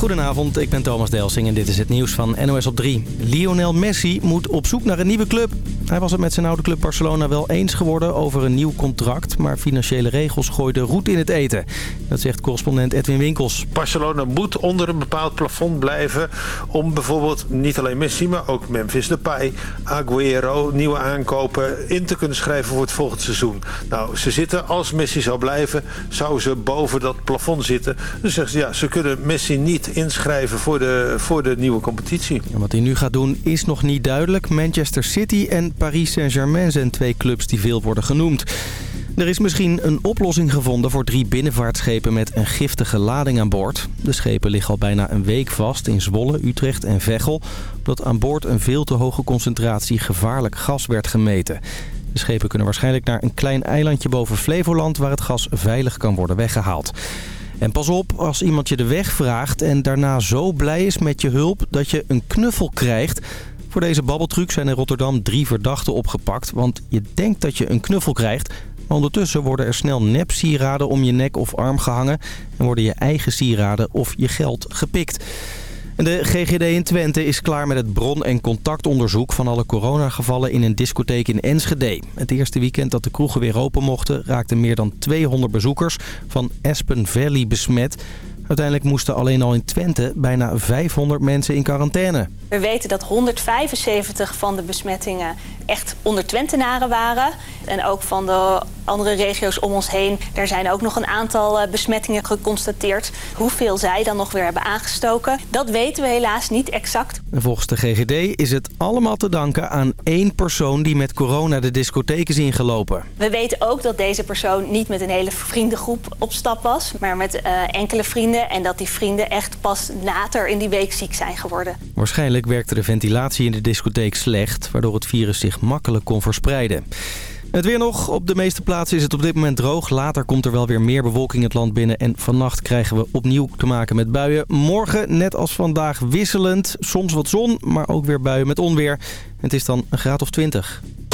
Goedenavond, ik ben Thomas Delsing en dit is het nieuws van NOS op 3. Lionel Messi moet op zoek naar een nieuwe club. Hij was het met zijn oude club Barcelona wel eens geworden over een nieuw contract... maar financiële regels gooiden roet in het eten. Dat zegt correspondent Edwin Winkels. Barcelona moet onder een bepaald plafond blijven... om bijvoorbeeld niet alleen Messi, maar ook Memphis Depay, Aguero... nieuwe aankopen in te kunnen schrijven voor het volgende seizoen. Nou, ze zitten, als Messi zou blijven, zou ze boven dat plafond zitten. Dus zeggen ze, ja, ze kunnen Messi niet inschrijven voor de, voor de nieuwe competitie. En wat hij nu gaat doen is nog niet duidelijk. Manchester City en Paris Saint-Germain zijn twee clubs die veel worden genoemd. Er is misschien een oplossing gevonden voor drie binnenvaartschepen met een giftige lading aan boord. De schepen liggen al bijna een week vast in Zwolle, Utrecht en Veghel... omdat aan boord een veel te hoge concentratie gevaarlijk gas werd gemeten. De schepen kunnen waarschijnlijk naar een klein eilandje boven Flevoland... waar het gas veilig kan worden weggehaald. En pas op als iemand je de weg vraagt en daarna zo blij is met je hulp dat je een knuffel krijgt. Voor deze babbeltruc zijn in Rotterdam drie verdachten opgepakt. Want je denkt dat je een knuffel krijgt. Maar ondertussen worden er snel nepsieraden om je nek of arm gehangen. En worden je eigen sieraden of je geld gepikt. De GGD in Twente is klaar met het bron- en contactonderzoek van alle coronagevallen in een discotheek in Enschede. Het eerste weekend dat de kroegen weer open mochten raakten meer dan 200 bezoekers van Aspen Valley besmet. Uiteindelijk moesten alleen al in Twente bijna 500 mensen in quarantaine. We weten dat 175 van de besmettingen echt onder Twentenaren waren. En ook van de andere regio's om ons heen. Daar zijn ook nog een aantal eh, besmettingen geconstateerd. Hoeveel zij dan nog weer hebben aangestoken, dat weten we helaas niet exact. En volgens de GGD is het allemaal te danken aan één persoon die met corona de discotheek is ingelopen. We weten ook dat deze persoon niet met een hele vriendengroep op stap was. Maar met uh, enkele vrienden. En dat die vrienden echt pas later in die week ziek zijn geworden. Waarschijnlijk werkte de ventilatie in de discotheek slecht. Waardoor het virus zich makkelijk kon verspreiden. Het weer nog. Op de meeste plaatsen is het op dit moment droog. Later komt er wel weer meer bewolking het land binnen. En vannacht krijgen we opnieuw te maken met buien. Morgen, net als vandaag, wisselend. Soms wat zon, maar ook weer buien met onweer. Het is dan een graad of 20.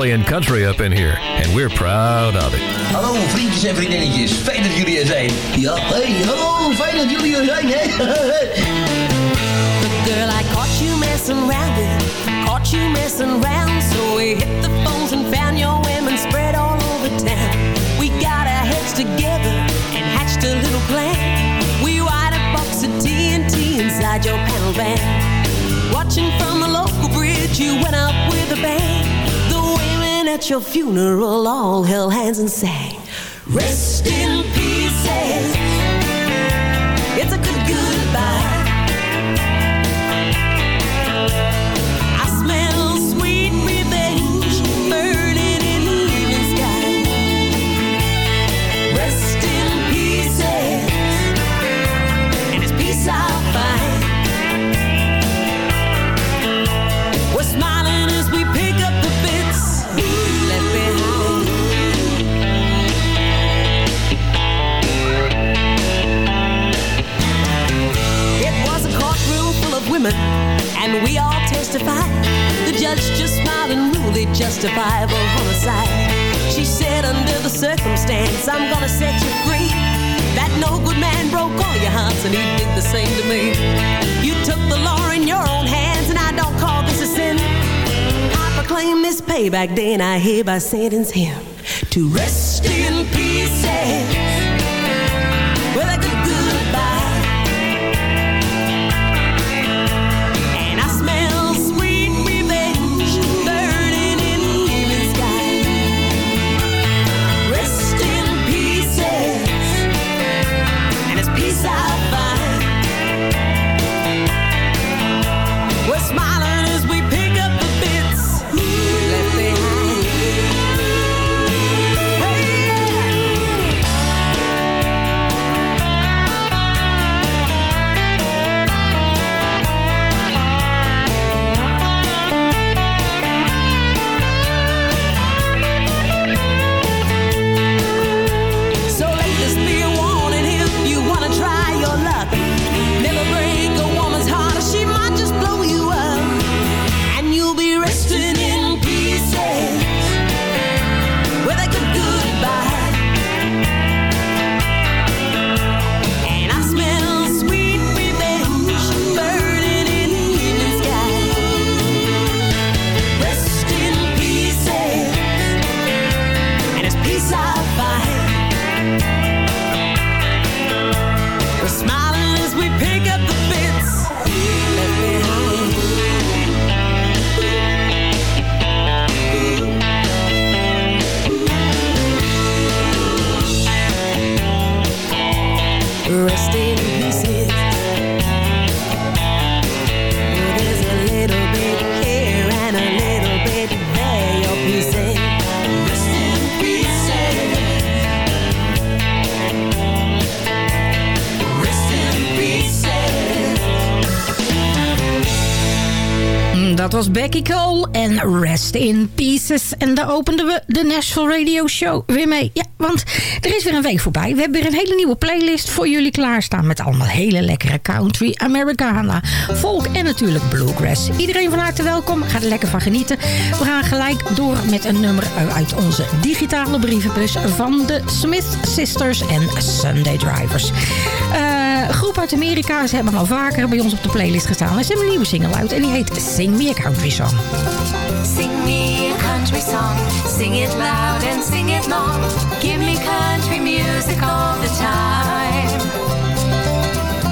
Playing country up in here, and we're proud of it. Hallo vriendjes en vriendinnetjes, fijn dat jullie er zijn. Ja, hey, hallo, fijn dat jullie er zijn, hè. Girl, I caught you messing around with Caught you messing around So we hit the phones and found your women spread all over town We got our heads together and hatched a little plan We wired a box of TNT inside your panel van Watching from a local bridge you went up with a bang The women at your funeral all held hands and sang. Rest in pieces payback day, and I hereby sentence him. To rest Rest in Pieces. En daar openden we de Nashville Radio Show weer mee. Ja, want er is weer een week voorbij. We hebben weer een hele nieuwe playlist voor jullie klaarstaan... met allemaal hele lekkere country, Americana, folk en natuurlijk bluegrass. Iedereen van harte welkom. Ga er lekker van genieten. We gaan gelijk door met een nummer uit onze digitale brievenbus... van de Smith Sisters en Sunday Drivers. Uh, groep uit Amerika. Ze hebben al vaker bij ons op de playlist gestaan. En ze hebben een nieuwe single uit en die heet Sing Me a Country Song. Sing me a country song, sing it loud and sing it long. Give me country music all the time.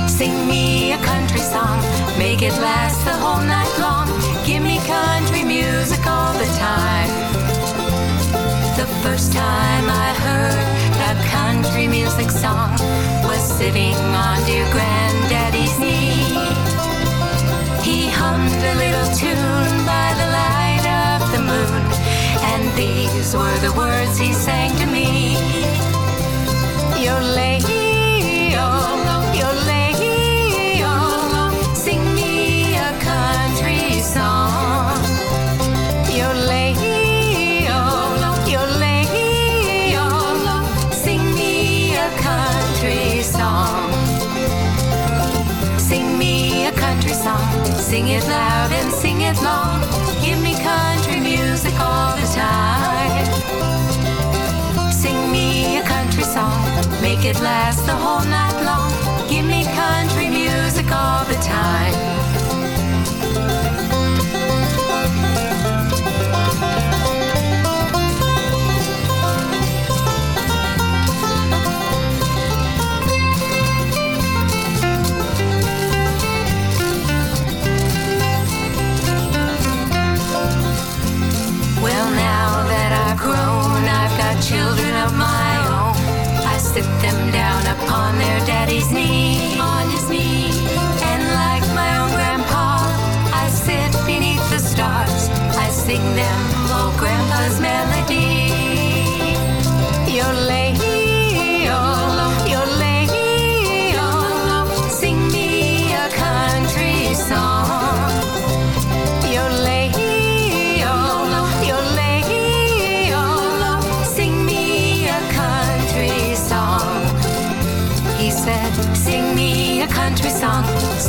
Sing me a country song, make it last the whole night long. Give me country music all the time. The first time I heard country music song was sitting on dear granddaddy's knee. He hummed a little tune by the light of the moon, and these were the words he sang to me. Your lady, oh, your lady, Sing it loud and sing it long. Give me country music all the time. Sing me a country song. Make it last the whole night long. Give me country music all their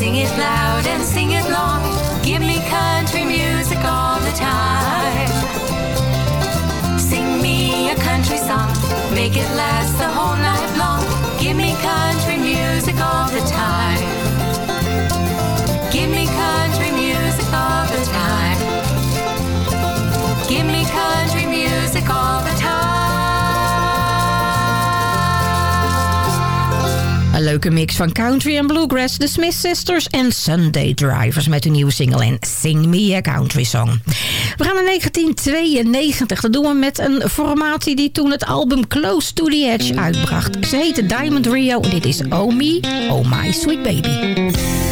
sing it loud and sing it long. Give me country music all the time. Sing me a country song, make it last the whole night long. Give me country music all the time. Een leuke mix van country en bluegrass, de Smith Sisters en Sunday Drivers met hun nieuwe single en Sing Me a Country Song. We gaan naar 1992. Dat doen we met een formatie die toen het album Close to the Edge uitbracht. Ze heette Diamond Rio en dit is Oh Me, Oh My Sweet Baby.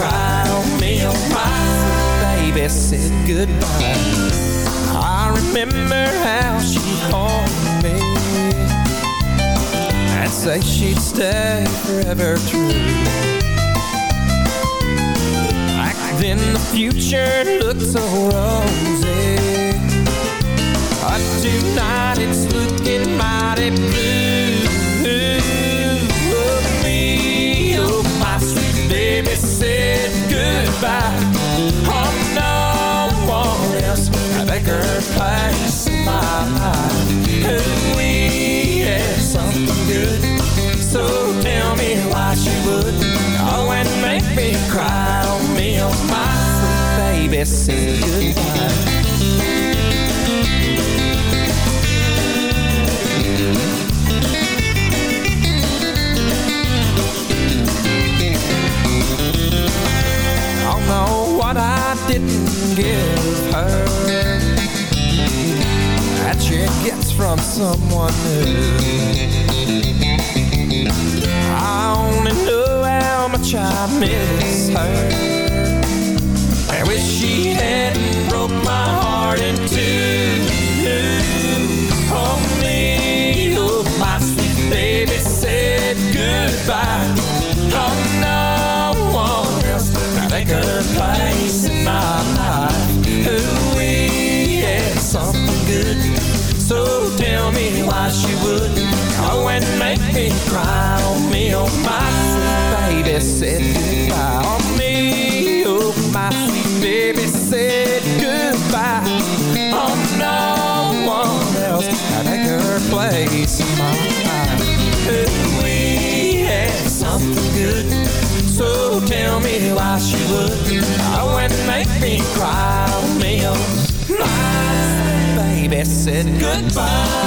Cry. Oh, me, oh, my baby said goodbye. I remember how she called me and say she'd stay forever true. Back then the future looked so rosy, but tonight it's looking mighty blue. Oh, me, oh baby said goodbye. Oh, no one else I beg her my life. Ooh, we had something good. So tell me why she would Oh, and make me cry on me, oh my sweet baby Say goodbye give her. That she gets from someone new. I only know how much I miss said goodbye on me, oh my sweet baby said goodbye. Oh no one else can take her place in my life. Ooh, we had something good. So tell me why she would go and make me cry on me, oh my baby said goodbye.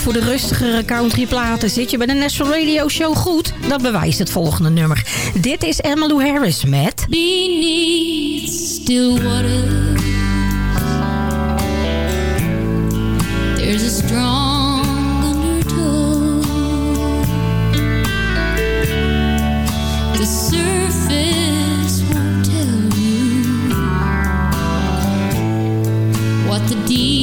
Voor de rustigere countryplaten zit je bij de National Radio Show goed. Dat bewijst het volgende nummer. Dit is Emmylou Harris met... Beneath still water There's a strong undertow The surface won't tell you What the deep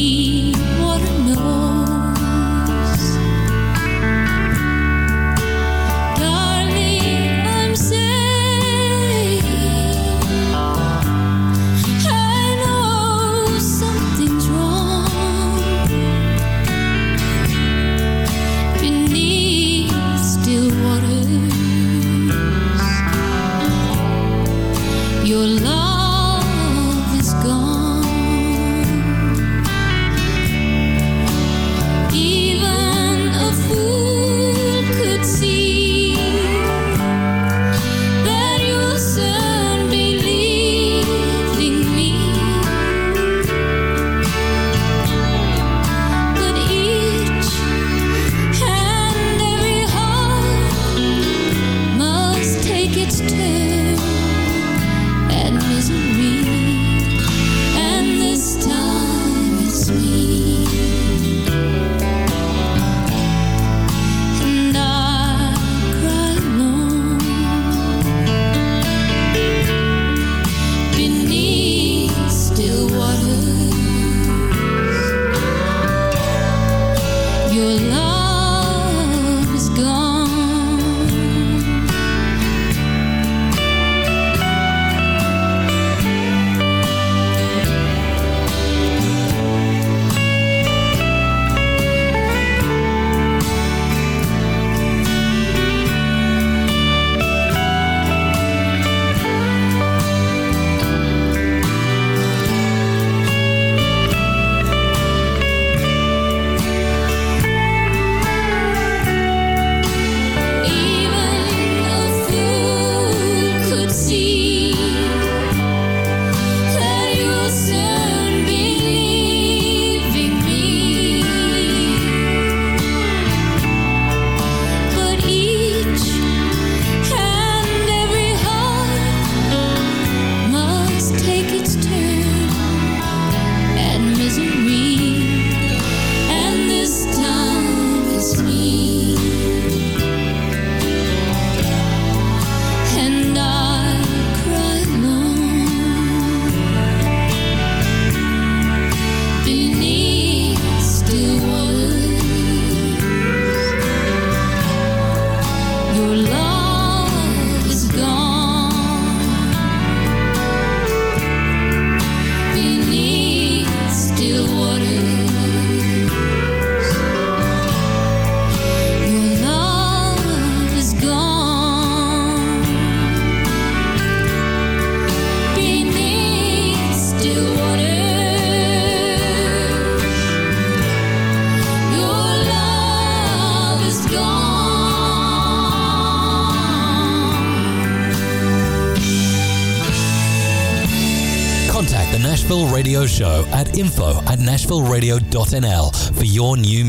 Radio.nl for your new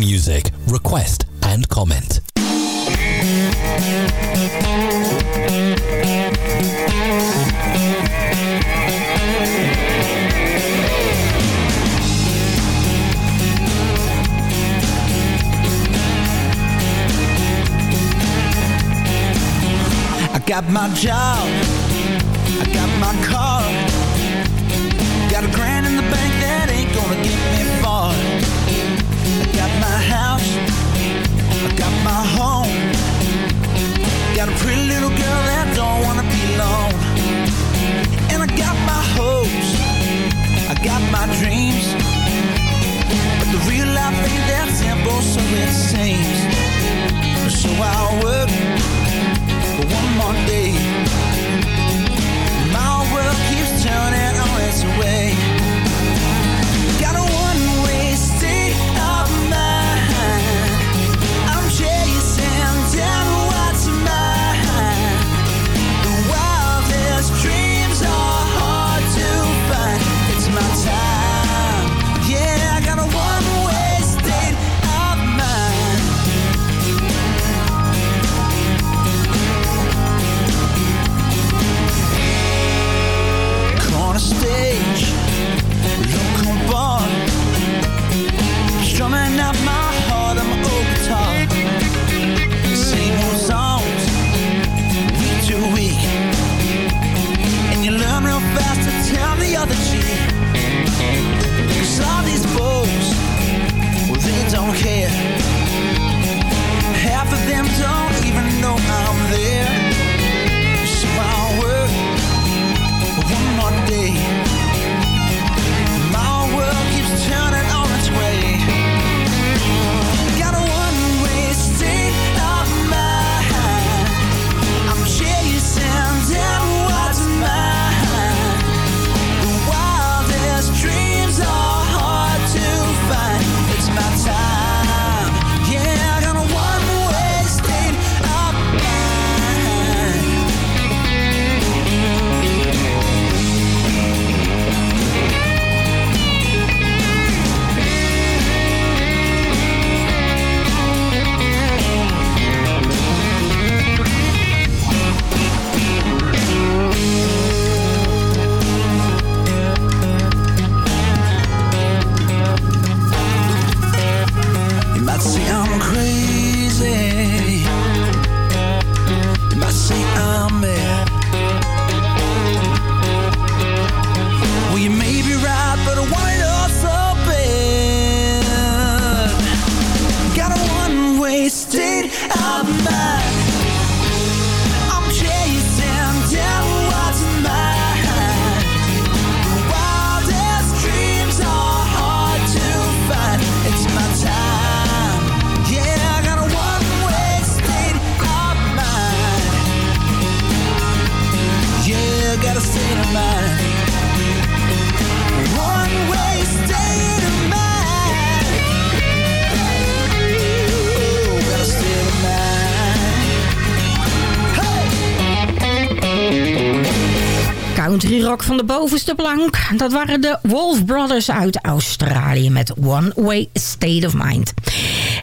I think that simple, so it seems. So I'll work. de bovenste plank. Dat waren de Wolf Brothers uit Australië met One Way State of Mind.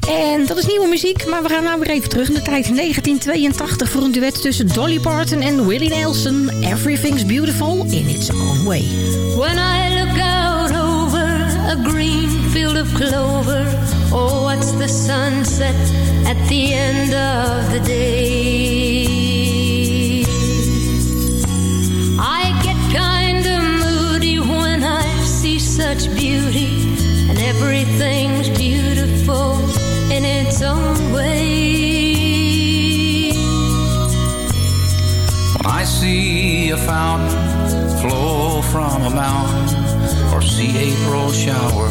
En dat is nieuwe muziek, maar we gaan nou weer even terug in de tijd. 1982 voor een duet tussen Dolly Parton en Willie Nelson. Everything's Beautiful in Its Own Way. When I look out over a green field of clover Oh, what's the sunset at the end of the day a fountain flow from a mountain or see April shower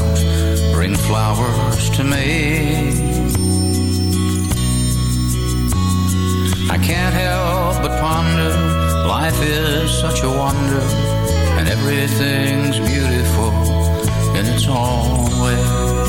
bring flowers to me. I can't help but ponder life is such a wonder and everything's beautiful in its own way.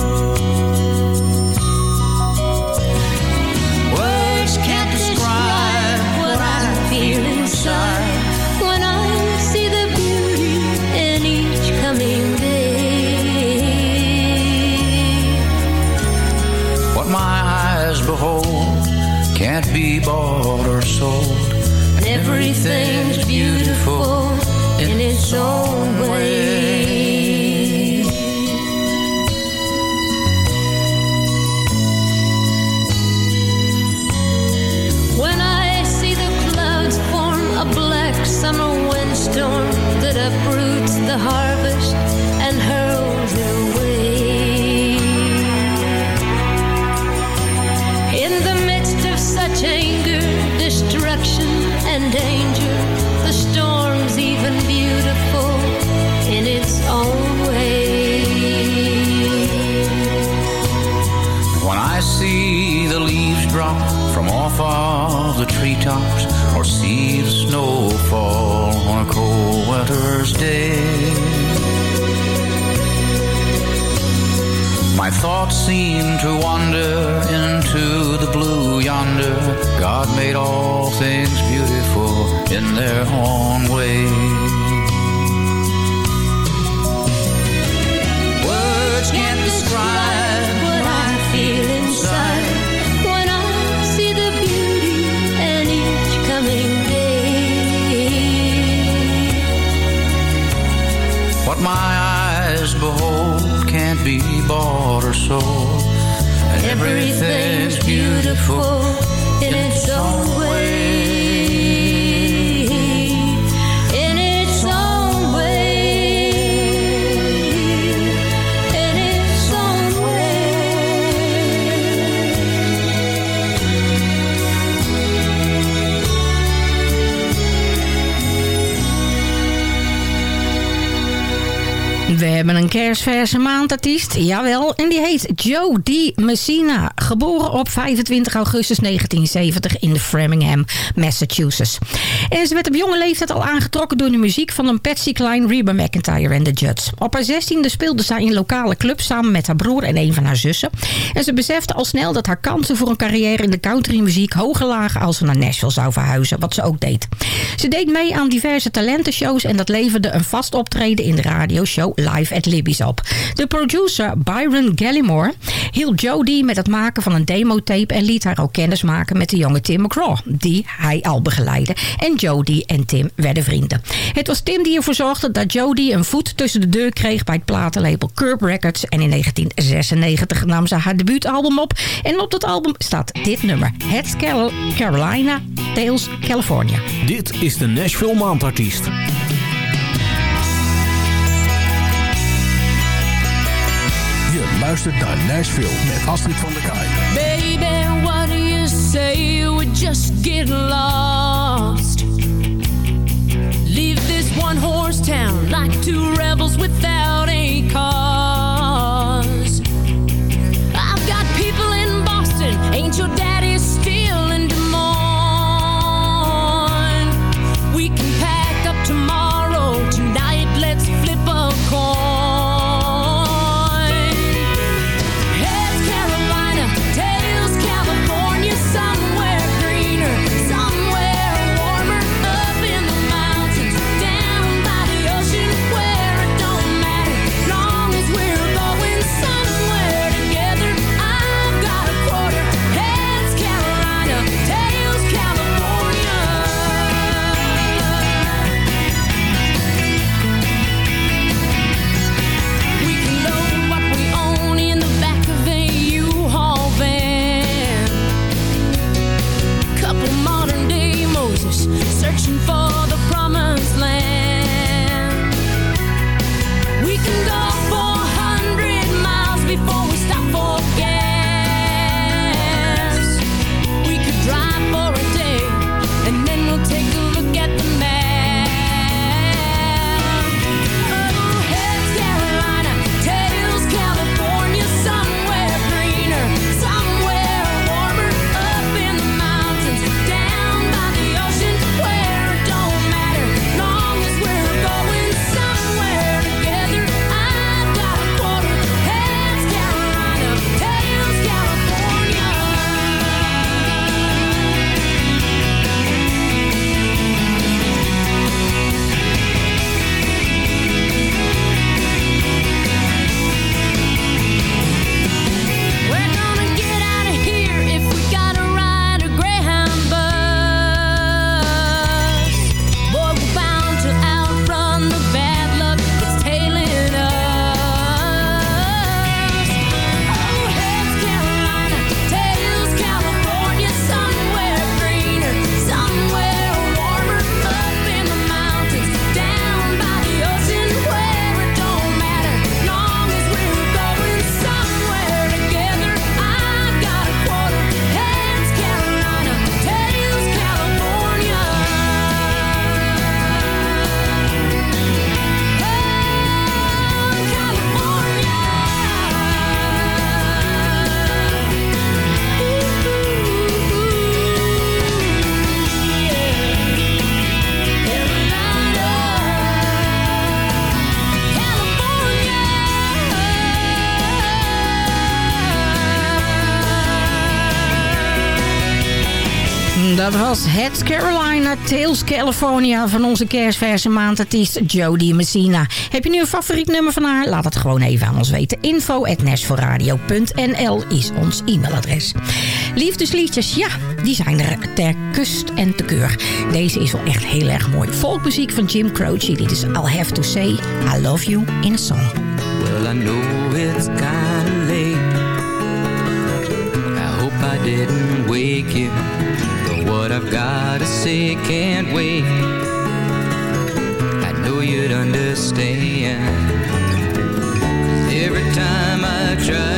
Be bought or sold. And everything's beautiful in its own way. When I see the clouds form a black summer windstorm that uproots the harvest off of the treetops, or see the snow fall on a cold winter's day, my thoughts seem to wander into the blue yonder. God made all things beautiful in their own way. What my eyes behold can't be bought or sold. And everything's beautiful We hebben een kerstverse maandartiest, jawel, en die heet Joe D. Messina. Geboren op 25 augustus 1970 in Framingham, Massachusetts. En ze werd op jonge leeftijd al aangetrokken door de muziek van een Patsy Cline, Reba McIntyre en de Judds. Op haar 16e speelde zij in lokale clubs samen met haar broer en een van haar zussen. En ze besefte al snel dat haar kansen voor een carrière in de countrymuziek hoger lagen als ze naar Nashville zou verhuizen, wat ze ook deed. Ze deed mee aan diverse talentenshows en dat leverde een vast optreden in de radioshow Live at Libby's op. De producer Byron Gallimore hielp Jodie met het maken van een demotape en liet haar ook kennis maken met de jonge Tim McGraw, die hij al begeleidde. En Jodie en Tim werden vrienden. Het was Tim die ervoor zorgde dat Jodie een voet tussen de deur kreeg bij het platenlabel Curb Records. En in 1996 nam ze haar debuutalbum op. En op dat album staat dit nummer. Het Carolina Tales California. Dit is de Nashville Maandartiest. Je luistert naar Nashville met Astrid van der Kaai. Baby, what do you say we just get lost? Town like two rebels without a cause. Tales California van onze kerstverse maandartiest Jodie Messina. Heb je nu een favoriet nummer van haar? Laat het gewoon even aan ons weten. Info is ons e-mailadres. Liefdesliedjes, ja, die zijn er ter kust en te keur. Deze is wel echt heel erg mooi. Volkmuziek van Jim Croce. Dit is I'll Have To Say I Love You in a Song. Well, I know it's kinda late. I hope I didn't wake you. What I've got to say can't wait. I know you'd understand. Every time I tried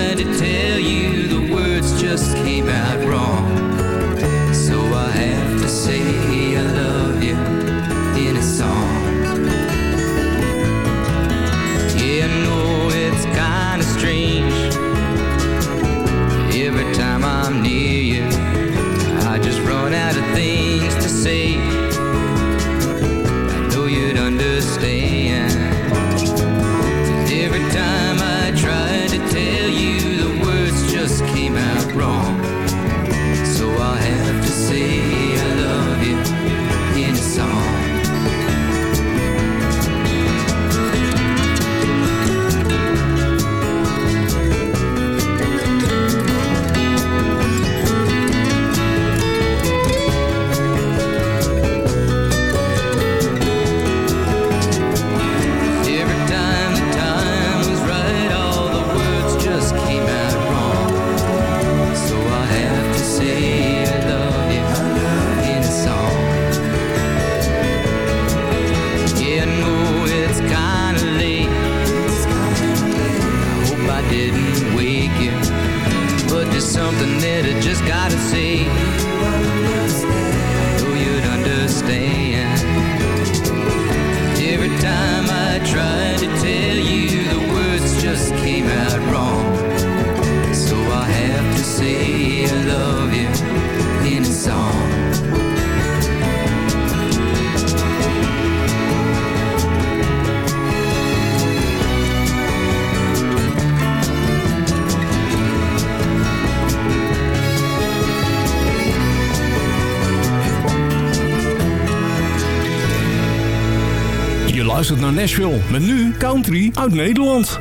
Je luistert naar Nashville. Met nu country uit Nederland.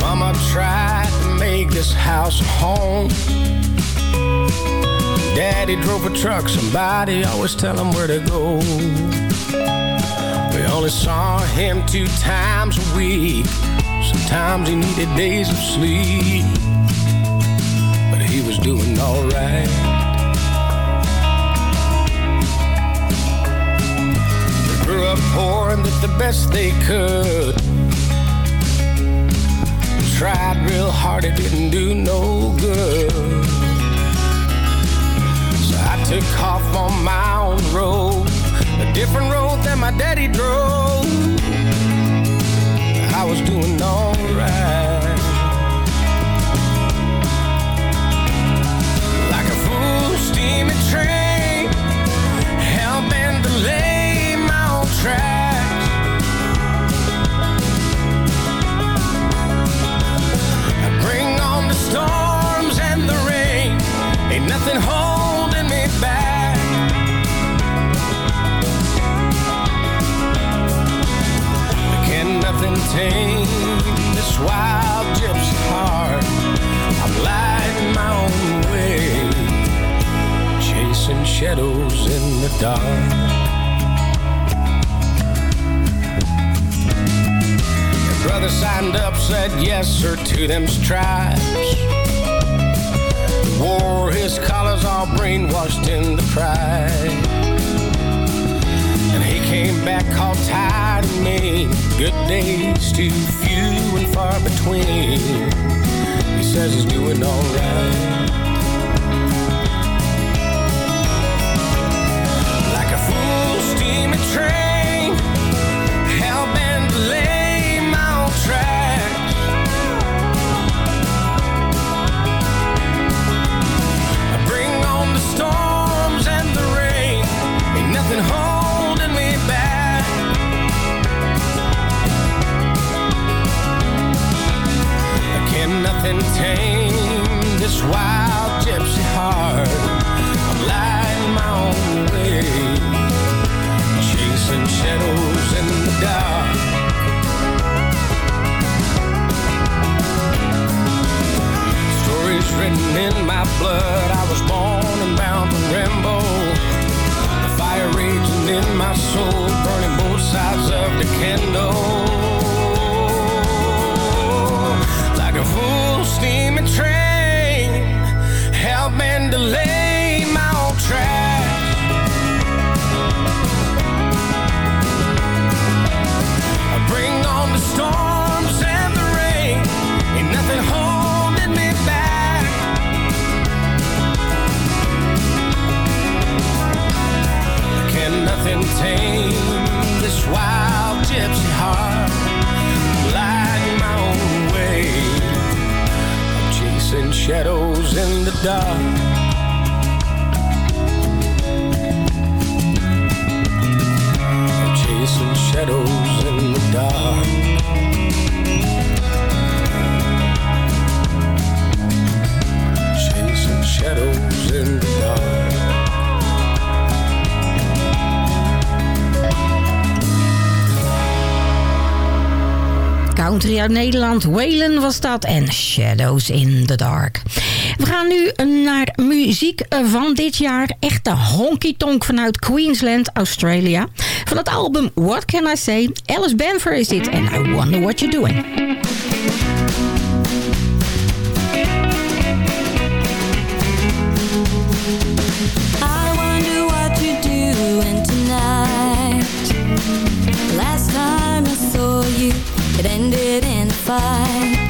Mama tried to make this house home. Daddy drove a truck, somebody always tell him where to go. We only saw him two times a week. Sometimes he needed days of sleep, but he was doing alright. They grew up poor and did the best they could. Tried real hard, it didn't do no good. So I took off on my own road, a different road than my daddy drove. I was doing alright. Like a full steaming train, hell bent to lay my own tracks. I bring on the storms and the rain, ain't nothing holding nothing tame this wild gypsy heart? I'm lighting my own way, chasing shadows in the dark. Your brother signed up, said yes, sir, to them stripes. Wore his collars all brainwashed in the pride. Came back all tired and mean. Good days too few and far between. He says he's doing alright. Like a full steaming train, can tame this wild gypsy heart. I'm lighting my own way, chasing shadows in the dark. Stories written in my blood. I was born and bound to Rambo. The fire raging in my soul, burning both sides of the candle. A full steaming train, help and delay my own track. Bring on the storms and the rain. Ain't nothing holding me back. Can nothing tame this wild gypsy heart? Chasing shadows in the dark. Chasing shadows Uit Nederland, Waylon was dat en Shadows in the Dark. We gaan nu naar muziek van dit jaar. Echte honky-tonk vanuit Queensland, Australia. Van het album What Can I Say? Alice Benfer is dit en I Wonder What You're Doing. Fight.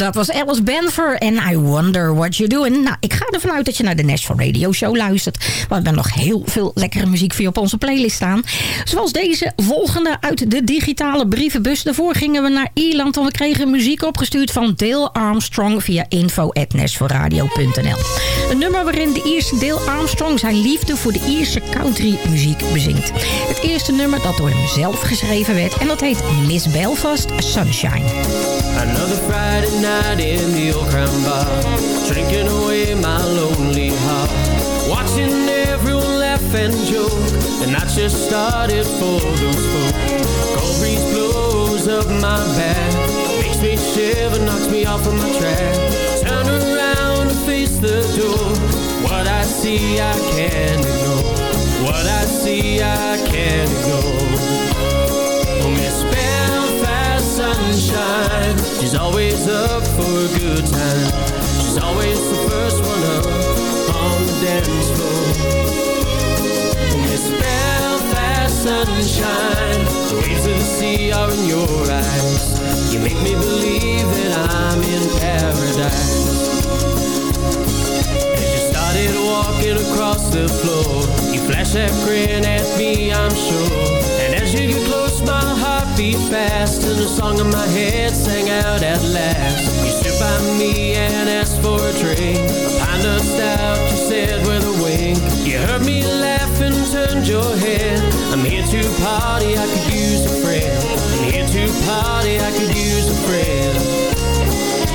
Dat was Alice Benfer en I Wonder What You're Doing. Nou, ik ga ervan uit dat je naar de Nashville Radio Show luistert. Want we hebben nog heel veel lekkere muziek voor op onze playlist staan. Zoals deze volgende uit de digitale brievenbus. Daarvoor gingen we naar Ierland en we kregen muziek opgestuurd van Dale Armstrong via info.nashvilleradio.nl Een nummer waarin de Ierse Dale Armstrong zijn liefde voor de Ierse country muziek bezingt. Het eerste nummer dat door hem zelf geschreven werd en dat heet Miss Belfast Sunshine. Another Friday night in the old crown bar Drinking away my lonely heart Watching everyone laugh and joke And I just started for those folk Cold breeze blows up my back Makes me shiver, knocks me off of my track. Turn around and face the door. What I see I can't ignore. What I see I can't ignore. Miss She's always up for a good time. She's always the first one up on the dance floor. Miss Belfast sunshine, the waves of the sea are in your eyes. You make me believe that I'm in paradise. As you started walking across the floor, you flashed that grin at me, I'm sure. And as you get close, my heart beat fast, and the song in my head sang out at last. You stood by me and asked for a drink, a pint stout, you said with a wink. You heard me laugh and turned your head. I'm here to party, I could use a friend. I'm here to party, I could use a friend.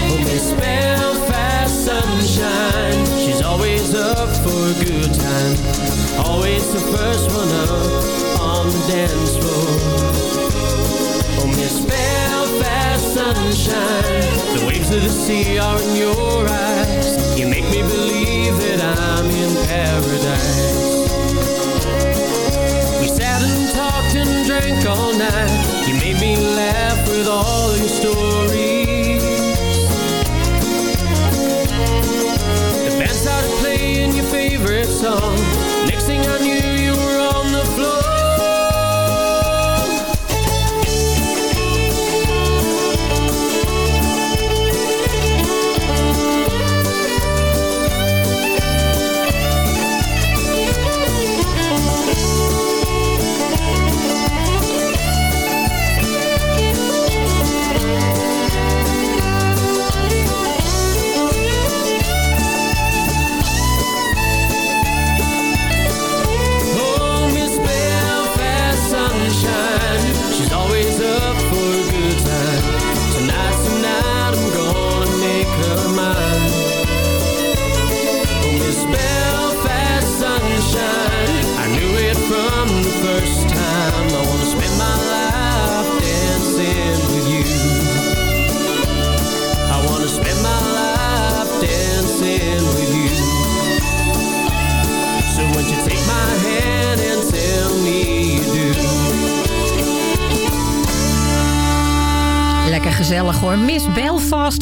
Oh, Miss Belfast sunshine, she's always up for a good time. Always the first one up on the dance floor. Sunshine, the waves of the sea are in your eyes. You make me believe that I'm in paradise. We sat and talked and drank all night. You made me laugh with all your stories.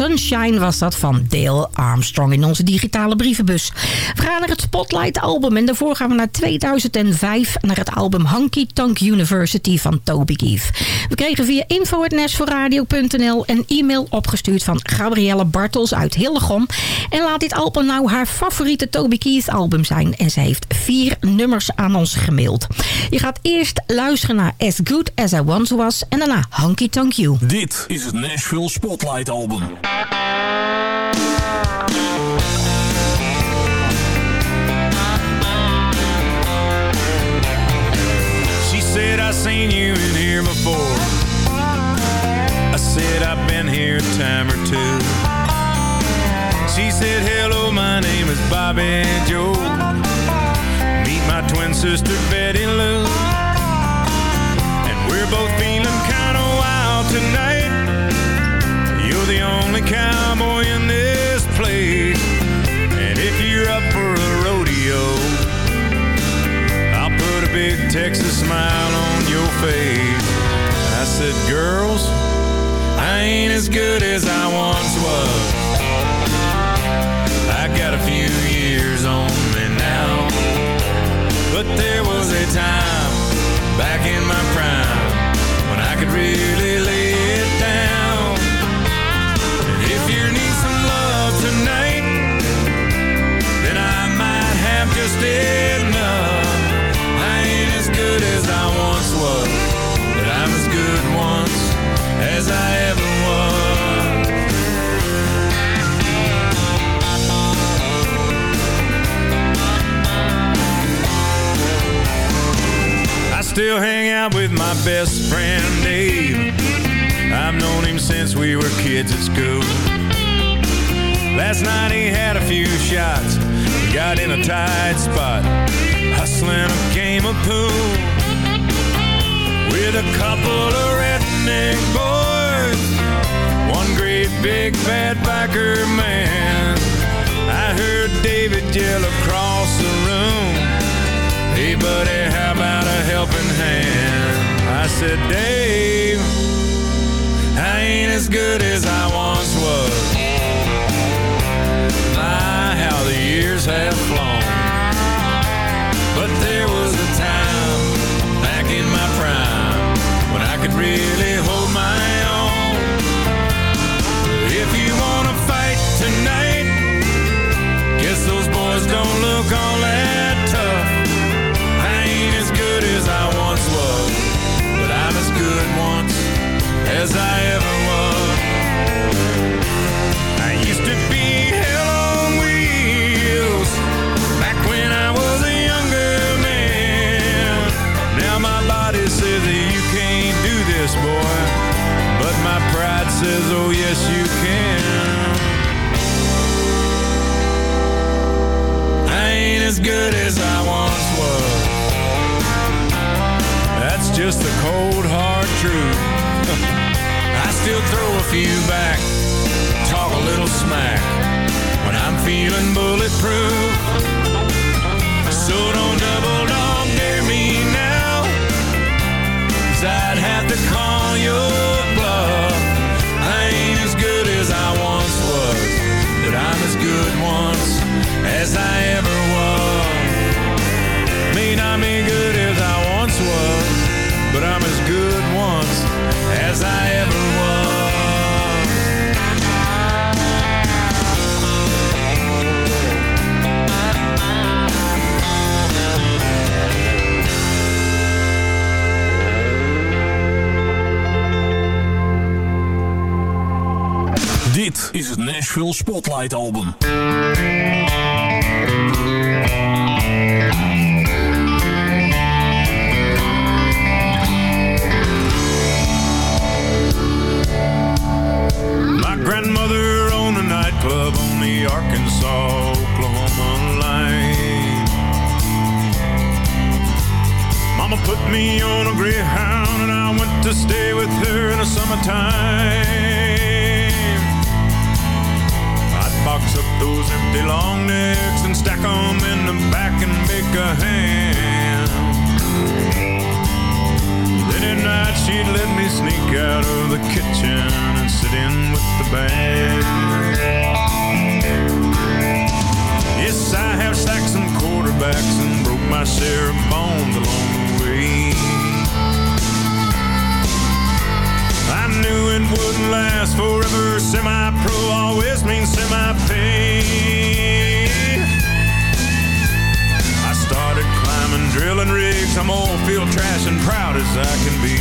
Sunshine was dat van Dale Armstrong in onze digitale brievenbus. We gaan naar het Spotlight album en daarvoor gaan we naar 2005 naar het album Honky Tonk University van Toby Keith. We kregen via info.nashforradio.nl een e-mail opgestuurd van Gabrielle Bartels uit Hillegom. En laat dit album nou haar favoriete Toby Keith album zijn. En ze heeft vier nummers aan ons gemaild. Je gaat eerst luisteren naar As Good As I Once Was en daarna Honky Tonk You. Dit is het Nashville Spotlight Album. She said, I've seen you in here before. I said, I've been here a time or two. She said, hello, my name is Bobby Joe. Meet my twin sister, Betty Texas smile on your face. I said, girls, I ain't as good as I once was. I got a few years on me now. But there was a time back in my prime when I could really as I ever was. I still hang out with my best friend Dave. I've known him since we were kids at school. Last night he had a few shots, got in a tight spot, hustling a game of pool with a couple of redneck boys, big bad biker man. I heard David yell across the room, Hey buddy, how about a helping hand? I said, Dave, I ain't as good as I once was. My, how the years have flown. But there was a time back in my prime when I could really hold Spotlight Album. My grandmother owned a nightclub on the Arkansas Oklahoma line. Mama put me on a Greyhound and I went to stay with her in the summertime. Up those empty long necks and stack 'em in the back and make a ham. Then at night she'd let me sneak out of the kitchen and sit in with the band. Yes, I have stacked some quarterbacks and broke my share of bones along knew it wouldn't last forever. Semi-pro always means semi-pay. I started climbing, drilling rigs. I'm oil field trash and proud as I can be.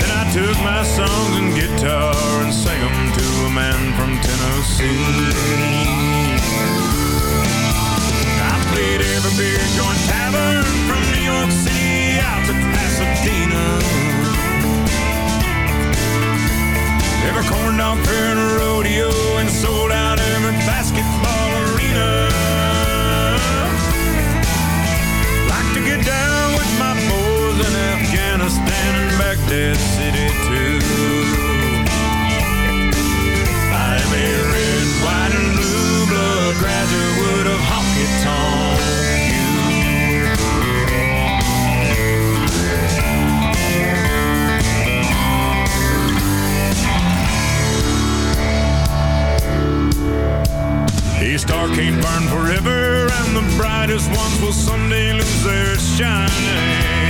Then I took my songs and guitar and sang them to a man from Tennessee. I played every beer joint tavern from New York City out to Pasadena. Every corn dog fair and rodeo and sold out every basketball arena. Like to get down with my boys in Afghanistan and Baghdad City too. I'm a red, white, and blue blood graduate of A star can't burn forever, and the brightest ones will someday lose their shine.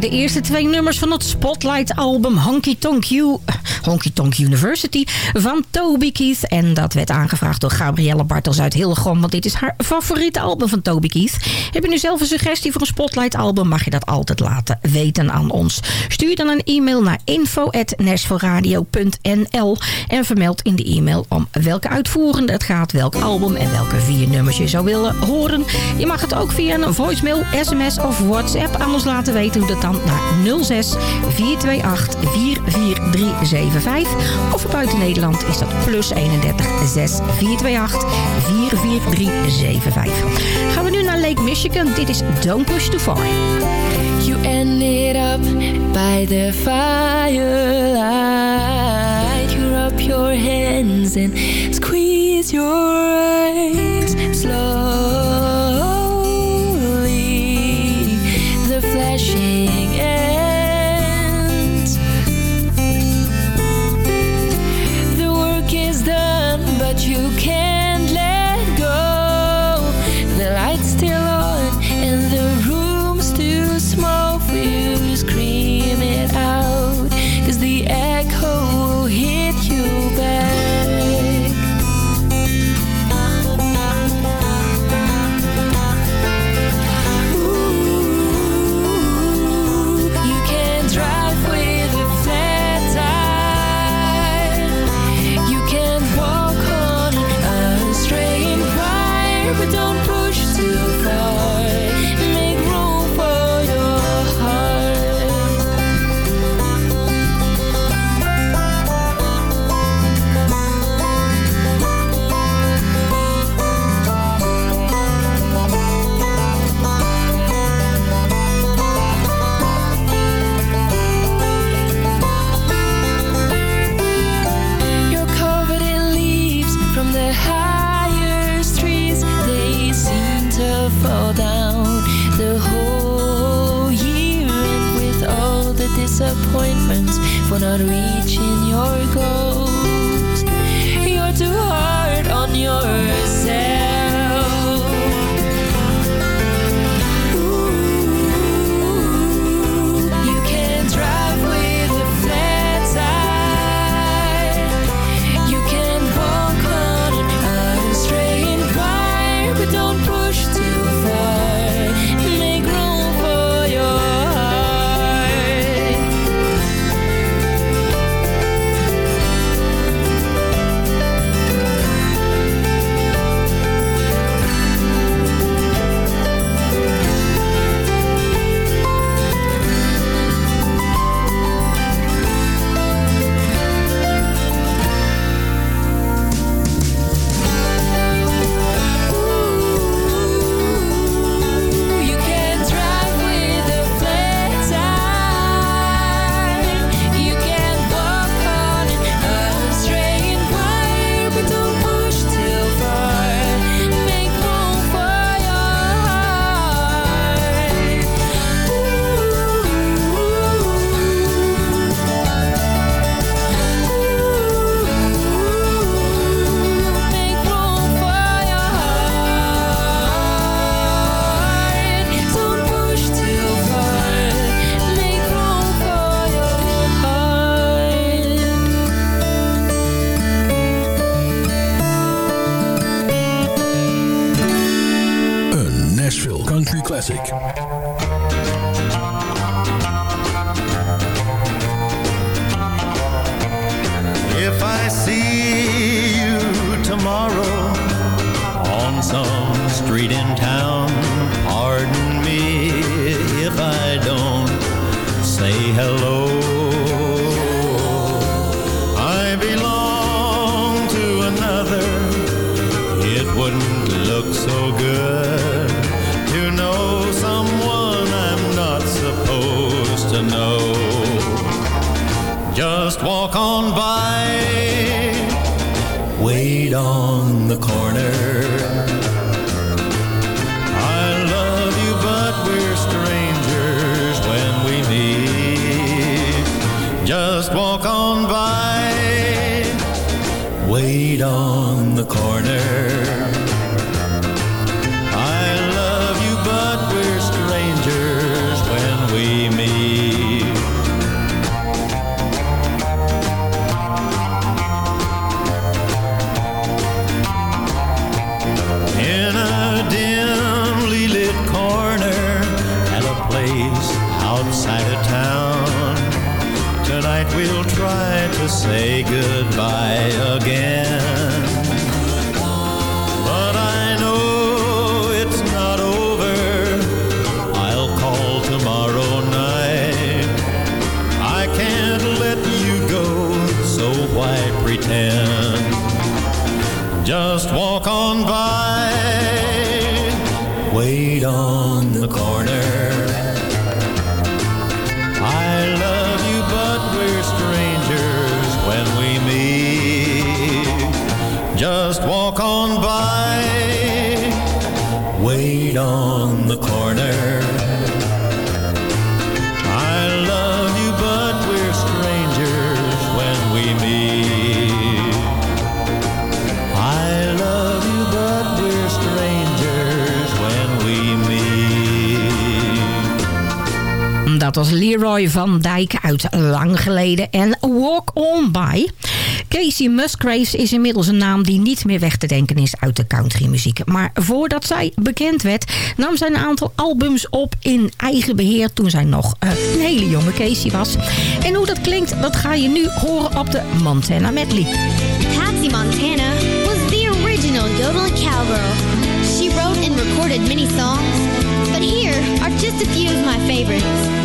De eerste twee nummers van het Spotlight-album Honky Tonk, U Honky Tonk University van Toby Keith. En dat werd aangevraagd door Gabrielle Bartels uit Hillegom, want dit is haar favoriete album van Toby Keith. Heb je nu zelf een suggestie voor een Spotlight-album, mag je dat altijd laten weten aan ons. Stuur dan een e-mail naar info.nashvilleradio.nl en vermeld in de e-mail om welke uitvoerende het gaat, welk album en welke vier nummers je zou willen horen. Je mag het ook via een voicemail, sms of WhatsApp aan ons laten weten. Doe dat dan naar 06 428 44375. Of buiten Nederland is dat plus 31 6 428 44375. Gaan we nu naar Lake Michigan. Dit is Don't Push Too Far. You ended up by the firelight. You rub your hands and squeeze your eyes Just walk on by, wait on the corner. I love you, but we're strangers when we meet. Just walk on by, wait on Leroy van Dijk uit Lang Geleden en Walk On By. Casey Musgraves is inmiddels een naam die niet meer weg te denken is uit de countrymuziek. Maar voordat zij bekend werd, nam zij een aantal albums op in eigen beheer toen zij nog eh, een hele jonge Casey was. En hoe dat klinkt, dat ga je nu horen op de Montana Medley. Patsy Montana was the original Yodel Cowgirl. She wrote and recorded many songs, but here are just a few of my favorites.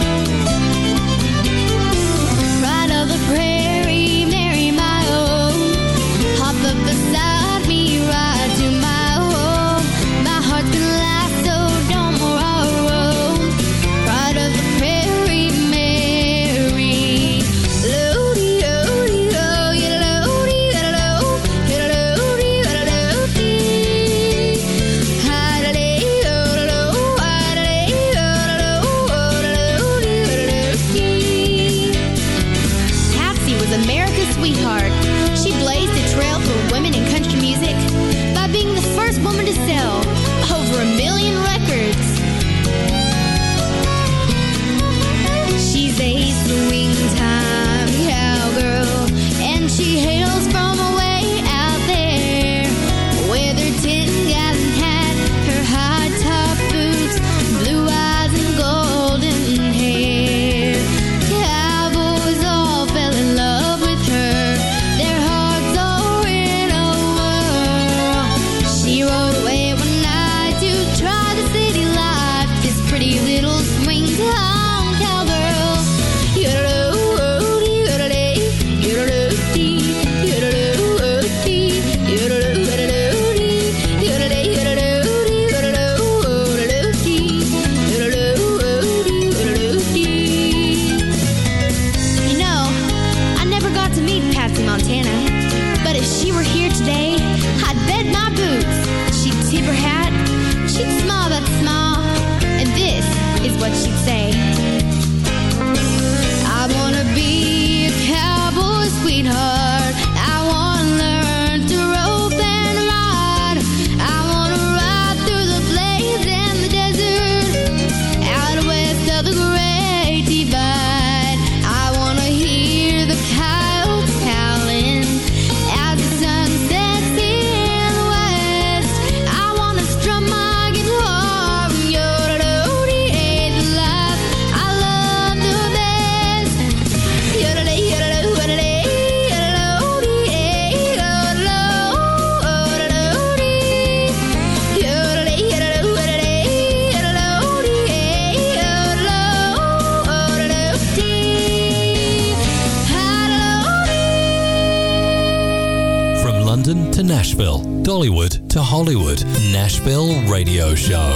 Radio Show.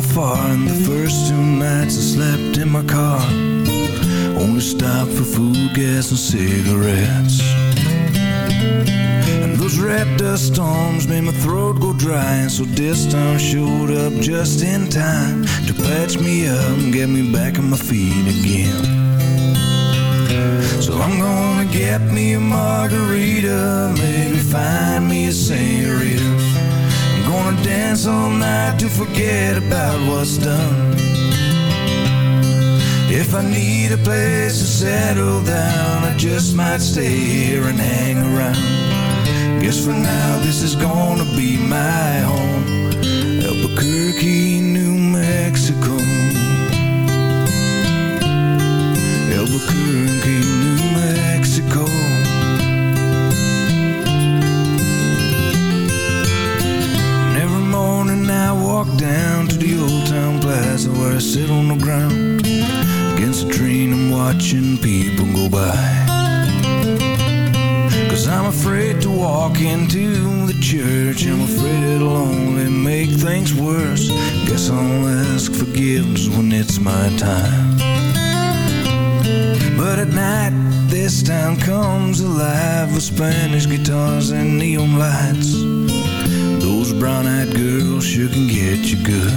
so far And the first two nights I slept in my car. Only stopped for food, gas and cigarettes. And those red dust storms made my throat go dry And so Diston showed up just in time To patch me up and get me back on my feet again. So I'm gonna get me a margarita Maybe find me a senorita. Gonna dance all night to forget about what's done. If I need a place to settle down, I just might stay here and hang around. Guess for now this is gonna be my home, Albuquerque, New Mexico. Albuquerque, New Mexico. I walk down to the old town plaza where I sit on the ground against tree and I'm watching people go by. Cause I'm afraid to walk into the church. I'm afraid it'll only make things worse. Guess I'll ask forgiveness when it's my time. But at night, this town comes alive with Spanish guitars and neon lights. Brown-eyed girls sure can get you good.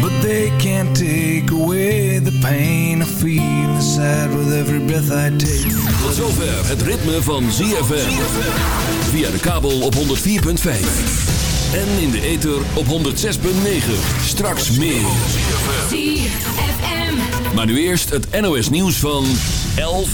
But they can't take away the pain I feel inside with every breath I take. Tot zover het ritme van ZFM. Via de kabel op 104.5. En in de ether op 106.9. Straks meer. ZFM. Maar nu eerst het NOS nieuws van 11